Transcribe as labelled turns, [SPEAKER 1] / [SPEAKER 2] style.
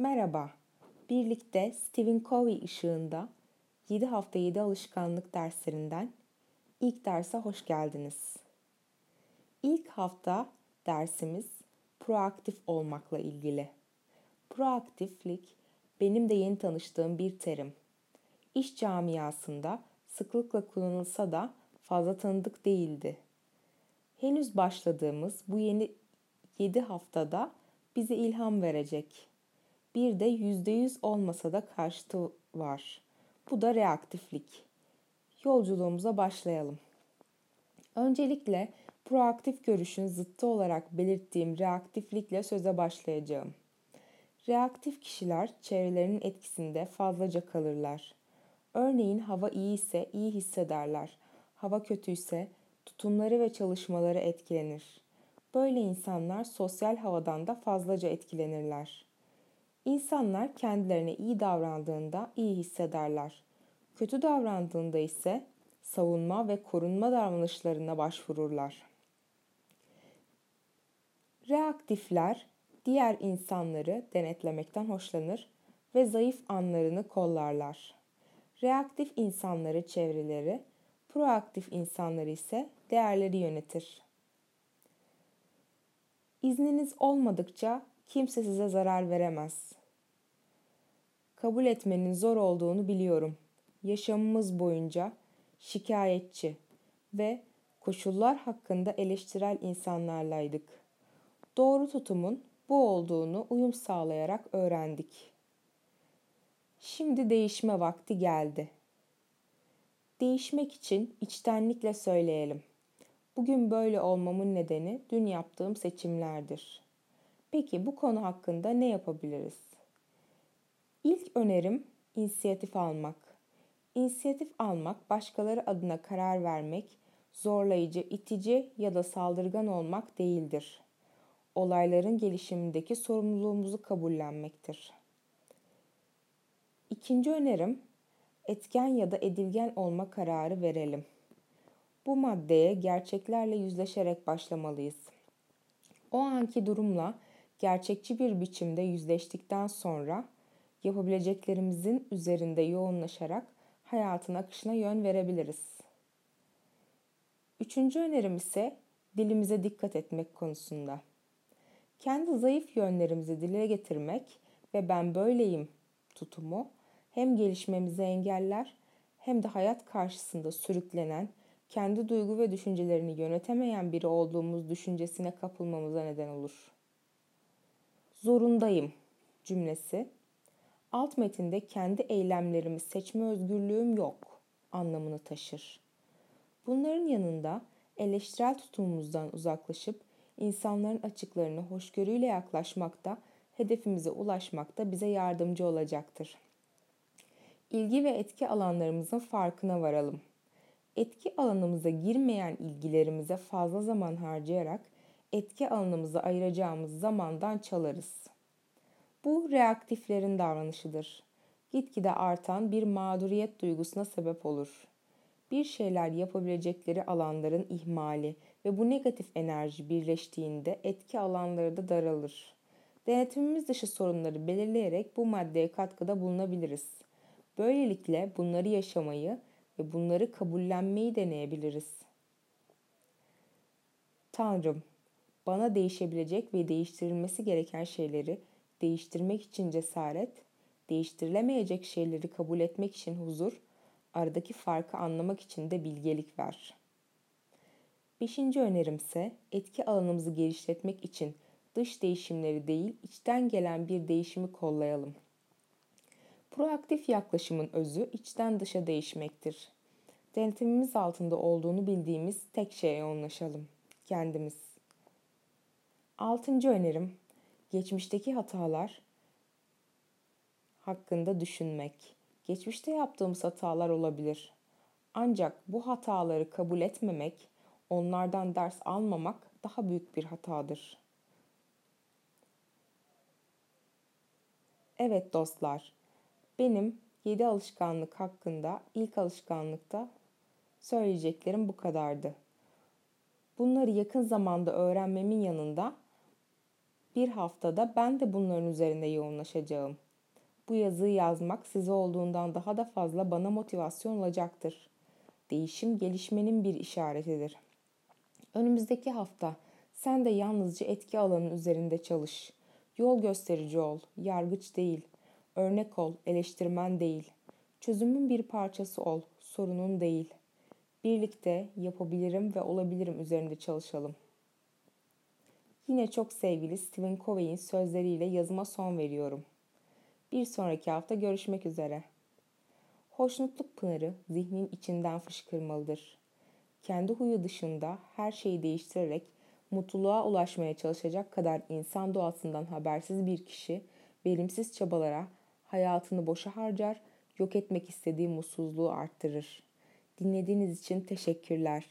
[SPEAKER 1] Merhaba. Birlikte Stephen Covey ışığında 7 hafta 7 alışkanlık derslerinden ilk derse hoş geldiniz. İlk hafta dersimiz proaktif olmakla ilgili. Proaktiflik benim de yeni tanıştığım bir terim. İş camiasında sıklıkla kullanılsa da fazla tanıdık değildi. Henüz başladığımız bu yeni 7 haftada bize ilham verecek. Bir de %100 olmasa da karşıtı var. Bu da reaktiflik. Yolculuğumuza başlayalım. Öncelikle proaktif görüşün zıttı olarak belirttiğim reaktiflikle söze başlayacağım. Reaktif kişiler çevrelerinin etkisinde fazlaca kalırlar. Örneğin hava iyi ise iyi hissederler. Hava kötüyse tutumları ve çalışmaları etkilenir. Böyle insanlar sosyal havadan da fazlaca etkilenirler. İnsanlar kendilerine iyi davrandığında iyi hissederler. Kötü davrandığında ise savunma ve korunma davranışlarına başvururlar. Reaktifler diğer insanları denetlemekten hoşlanır ve zayıf anlarını kollarlar. Reaktif insanları çevreleri, proaktif insanları ise değerleri yönetir. İzniniz olmadıkça kimse size zarar veremez. Kabul etmenin zor olduğunu biliyorum. Yaşamımız boyunca şikayetçi ve koşullar hakkında eleştirel insanlarlaydık. Doğru tutumun bu olduğunu uyum sağlayarak öğrendik. Şimdi değişme vakti geldi. Değişmek için içtenlikle söyleyelim. Bugün böyle olmamın nedeni dün yaptığım seçimlerdir. Peki bu konu hakkında ne yapabiliriz? İlk önerim inisiyatif almak. İnisiyatif almak başkaları adına karar vermek, zorlayıcı, itici ya da saldırgan olmak değildir. Olayların gelişimindeki sorumluluğumuzu kabullenmektir. İkinci önerim etken ya da edilgen olma kararı verelim. Bu maddeye gerçeklerle yüzleşerek başlamalıyız. O anki durumla gerçekçi bir biçimde yüzleştikten sonra yapabileceklerimizin üzerinde yoğunlaşarak hayatın akışına yön verebiliriz. Üçüncü önerim ise dilimize dikkat etmek konusunda. Kendi zayıf yönlerimizi dile getirmek ve ben böyleyim tutumu hem gelişmemizi engeller hem de hayat karşısında sürüklenen, kendi duygu ve düşüncelerini yönetemeyen biri olduğumuz düşüncesine kapılmamıza neden olur. Zorundayım cümlesi alt metinde kendi eylemlerimi seçme özgürlüğüm yok anlamını taşır. Bunların yanında eleştirel tutumumuzdan uzaklaşıp insanların açıklarını hoşgörüyle yaklaşmakta, hedefimize ulaşmakta bize yardımcı olacaktır. İlgi ve etki alanlarımızın farkına varalım. Etki alanımıza girmeyen ilgilerimize fazla zaman harcayarak etki alanımıza ayıracağımız zamandan çalarız. Bu reaktiflerin davranışıdır. Gitgide artan bir mağduriyet duygusuna sebep olur. Bir şeyler yapabilecekleri alanların ihmali ve bu negatif enerji birleştiğinde etki alanları da daralır. Denetimimiz dışı sorunları belirleyerek bu maddeye katkıda bulunabiliriz. Böylelikle bunları yaşamayı ve bunları kabullenmeyi deneyebiliriz. Tanrım, bana değişebilecek ve değiştirilmesi gereken şeyleri değiştirmek için cesaret, değiştirilemeyecek şeyleri kabul etmek için huzur, aradaki farkı anlamak için de bilgelik ver. Beşinci önerimse etki alanımızı genişletmek için dış değişimleri değil içten gelen bir değişimi kollayalım. Proaktif yaklaşımın özü içten dışa değişmektir. Denetimimiz altında olduğunu bildiğimiz tek şeye yoğunlaşalım. Kendimiz. Altıncı önerim geçmişteki hatalar hakkında düşünmek. Geçmişte yaptığımız hatalar olabilir. Ancak bu hataları kabul etmemek, onlardan ders almamak daha büyük bir hatadır. Evet dostlar, benim 7 alışkanlık hakkında ilk alışkanlıkta söyleyeceklerim bu kadardı. Bunları yakın zamanda öğrenmemin yanında Bir haftada ben de bunların üzerinde yoğunlaşacağım. Bu yazıyı yazmak size olduğundan daha da fazla bana motivasyon olacaktır. Değişim gelişmenin bir işaretidir. Önümüzdeki hafta sen de yalnızca etki alanın üzerinde çalış. Yol gösterici ol, yargıç değil. Örnek ol, eleştirmen değil. Çözümün bir parçası ol, sorunun değil. Birlikte yapabilirim ve olabilirim üzerinde çalışalım. Yine çok sevgili Stephen Covey'in sözleriyle yazıma son veriyorum. Bir sonraki hafta görüşmek üzere. Hoşnutluk pınarı zihnin içinden fışkırmalıdır. Kendi huyu dışında her şeyi değiştirerek mutluluğa ulaşmaya çalışacak kadar insan doğasından habersiz bir kişi verimsiz çabalara hayatını boşa harcar, yok etmek istediği mutsuzluğu arttırır. Dinlediğiniz için teşekkürler.